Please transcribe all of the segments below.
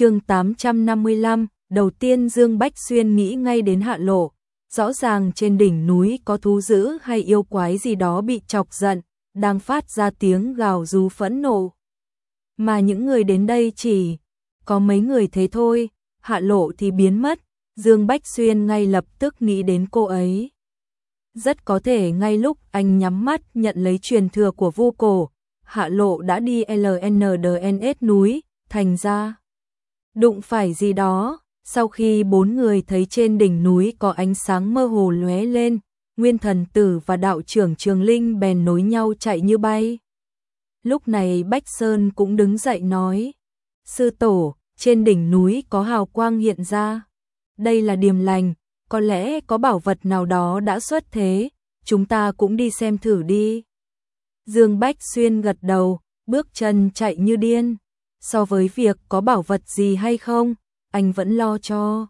chương 855, đầu tiên Dương Bách Xuyên nghĩ ngay đến hạ lộ, rõ ràng trên đỉnh núi có thú dữ hay yêu quái gì đó bị chọc giận, đang phát ra tiếng gào rú phẫn nộ. Mà những người đến đây chỉ có mấy người thế thôi, hạ lộ thì biến mất, Dương Bách Xuyên ngay lập tức nghĩ đến cô ấy. Rất có thể ngay lúc anh nhắm mắt nhận lấy truyền thừa của vô cổ, hạ lộ đã đi LNDNS núi, thành ra đụng phải gì đó, sau khi bốn người thấy trên đỉnh núi có ánh sáng mơ hồ lóe lên, Nguyên Thần Tử và đạo trưởng Trường Linh bèn nối nhau chạy như bay. Lúc này Bách Sơn cũng đứng dậy nói, Sư Tổ, trên đỉnh núi có hào quang hiện ra. Đây là điềm lành, có lẽ có bảo vật nào đó đã xuất thế, chúng ta cũng đi xem thử đi. Dương Bách Xuyên gật đầu, bước chân chạy như điên. So với việc có bảo vật gì hay không, anh vẫn lo cho.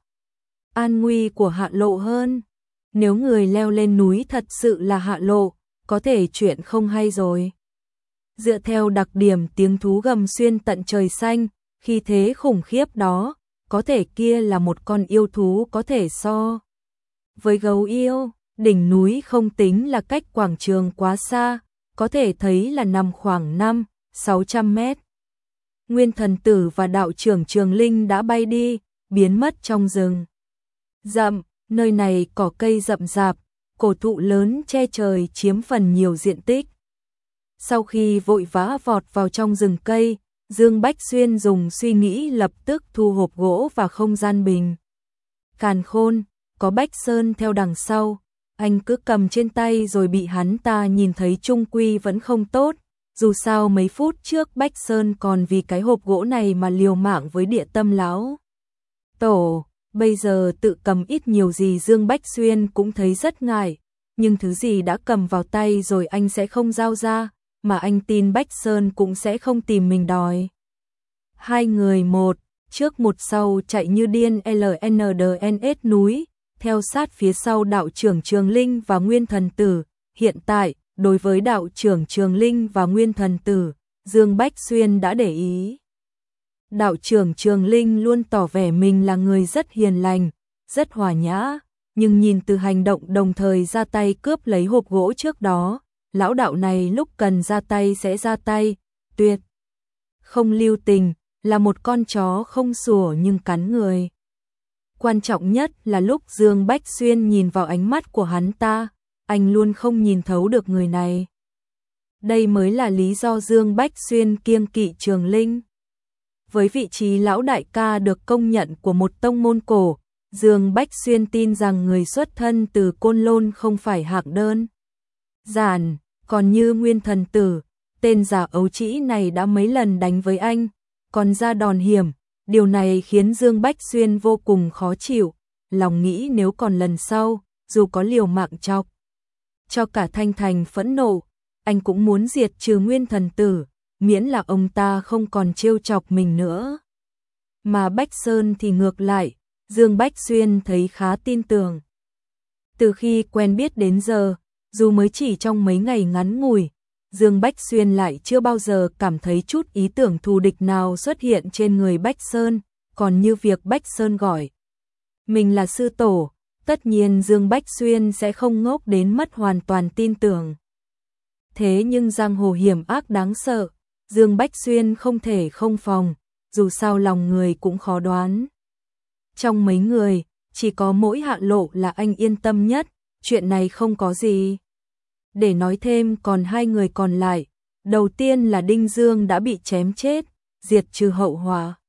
An nguy của hạ lộ hơn. Nếu người leo lên núi thật sự là hạ lộ, có thể chuyện không hay rồi. Dựa theo đặc điểm tiếng thú gầm xuyên tận trời xanh, khi thế khủng khiếp đó, có thể kia là một con yêu thú có thể so. Với gấu yêu, đỉnh núi không tính là cách quảng trường quá xa, có thể thấy là nằm khoảng 5, 600 mét. Nguyên thần tử và đạo trưởng Trường Linh đã bay đi, biến mất trong rừng. Rậm, nơi này cỏ cây rậm rạp, cổ thụ lớn che trời chiếm phần nhiều diện tích. Sau khi vội vã vọt vào trong rừng cây, Dương Bách Xuyên dùng suy nghĩ lập tức thu hộp gỗ và không gian bình. Càn khôn, có Bách Sơn theo đằng sau, anh cứ cầm trên tay rồi bị hắn ta nhìn thấy trung quy vẫn không tốt, dù sao mấy phút trước Bách Sơn còn vì cái hộp gỗ này mà liều mạng với địa tâm lão. Tổ, bây giờ tự cầm ít nhiều gì Dương Bách Xuyên cũng thấy rất ngại, nhưng thứ gì đã cầm vào tay rồi anh sẽ không giao ra, mà anh tin Bách Sơn cũng sẽ không tìm mình đòi. Hai người một, trước một sau chạy như điên LNDNS núi, theo sát phía sau đạo trưởng Trường Linh và Nguyên Thần Tử, hiện tại, đối với đạo trưởng Trường Linh và Nguyên Thần Tử, Dương Bách Xuyên đã để ý. Đạo trưởng Trường Linh luôn tỏ vẻ mình là người rất hiền lành, rất hòa nhã, nhưng nhìn từ hành động đồng thời ra tay cướp lấy hộp gỗ trước đó, lão đạo này lúc cần ra tay sẽ ra tay, tuyệt. Không lưu tình, là một con chó không sủa nhưng cắn người. Quan trọng nhất là lúc Dương Bách Xuyên nhìn vào ánh mắt của hắn ta, anh luôn không nhìn thấu được người này. Đây mới là lý do Dương Bách Xuyên kiêng kỵ Trường Linh. Với vị trí lão đại ca được công nhận của một tông môn cổ, Dương Bách Xuyên tin rằng người xuất thân từ Côn Lôn không phải hạng đơn. Giản, còn như Nguyên Thần Tử, tên giả ấu trĩ này đã mấy lần đánh với anh, còn ra đòn hiểm, điều này khiến Dương Bách Xuyên vô cùng khó chịu, lòng nghĩ nếu còn lần sau, dù có liều mạng chọc cho cả Thanh Thành phẫn nộ, anh cũng muốn diệt trừ nguyên thần tử, miễn là ông ta không còn trêu chọc mình nữa. Mà Bách Sơn thì ngược lại, Dương Bách Xuyên thấy khá tin tưởng. Từ khi quen biết đến giờ, dù mới chỉ trong mấy ngày ngắn ngủi, Dương Bách Xuyên lại chưa bao giờ cảm thấy chút ý tưởng thù địch nào xuất hiện trên người Bách Sơn, còn như việc Bách Sơn gọi. Mình là sư tổ, tất nhiên Dương Bách Xuyên sẽ không ngốc đến mất hoàn toàn tin tưởng. Thế nhưng giang hồ hiểm ác đáng sợ, Dương Bách Xuyên không thể không phòng, dù sao lòng người cũng khó đoán. Trong mấy người, chỉ có mỗi hạ lộ là anh yên tâm nhất, chuyện này không có gì. Để nói thêm còn hai người còn lại, đầu tiên là Đinh Dương đã bị chém chết, diệt trừ hậu hòa.